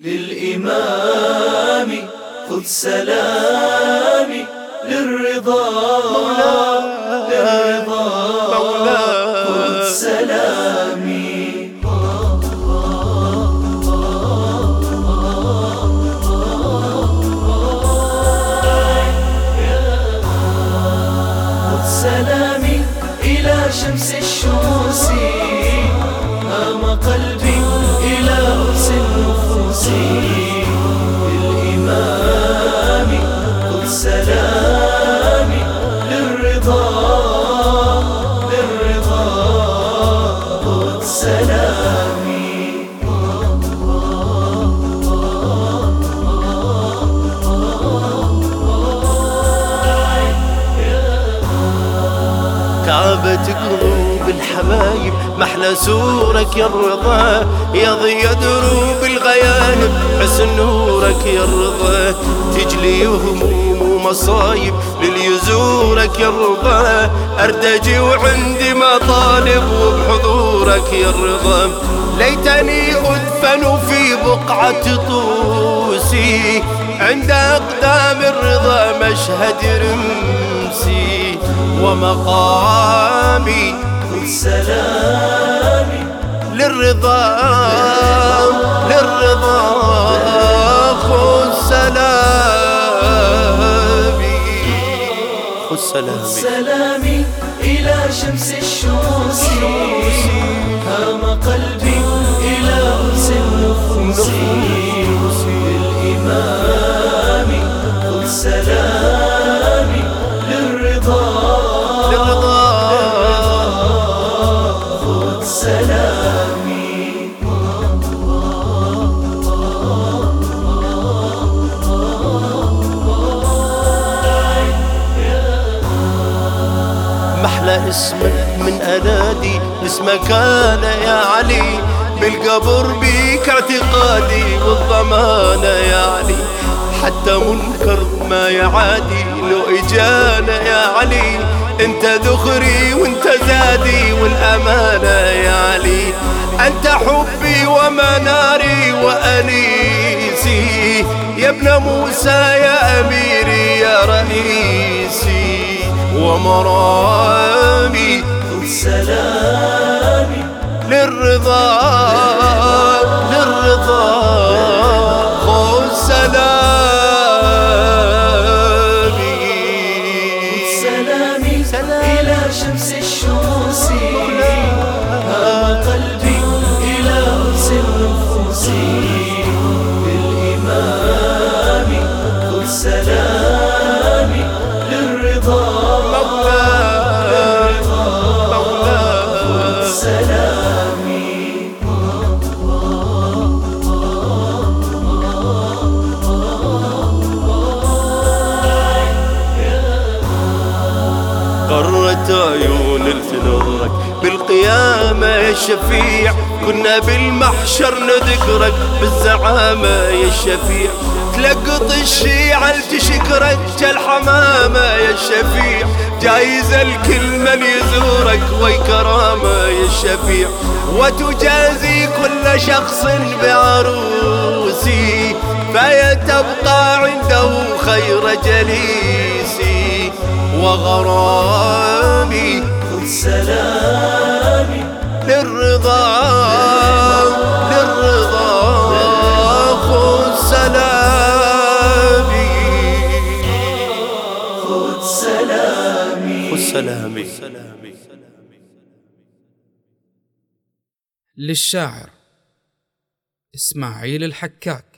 للإمام خذ سلامي للرضا. للرضا. خذ سلامي. خذ سلامي إلى شمس الشموس كعبة قلوب الحبايب محلى سورك يا الرضا يا ضي دروب الغياهب حسن نورك يا الرضا تجلي هموم ومصايب. للي يزورك يا الرضا أرتجي وعندي مطالب. وبحضورك يا الرضا ليتني أدفن في بقعة طوسي. عند أقدام الرضا مشهد رمسي ومقامي. خذ سلامي. للرضا للرضا. خذ سلامي. خذ سلامي. سلامي إلى شمس الشموس هام قلبي إلى أنس النفوس. سلامي محلى اسمك من أنادي اسمك أنا يا علي. بالقبر بيك اعتقادي والضمانة يا علي. حتى منكر ما يعادي لو إجانا يا علي. انت ذخري وانت زادي والأمانة يا علي. أنت حبي ومناري وأنيسي. يا ابن موسى يا اميري يا رئيسي. ومرامي سلامي للرضا. النفوس للإمام خذ سلامي للرضا مولاي مولاي سلامي قرت عيون الفنورك بالقيامة يا شفيع كنا بالمحشر نذكرك. بالزعامة يا شفيع تلقط الشيعة تشكرك كالحمامة يا شفيع جايزة لكل من يزورك. وي كرامة يا شفيع وتجازي كل شخص بعروسي. فيتبقى عنده خير جليسي. وغرامي. خذ سلامي. للرضا للرضا. خذ سلامي. خذ سلامي. خذ سلامي. للشاعر إسماعيل الحكاك.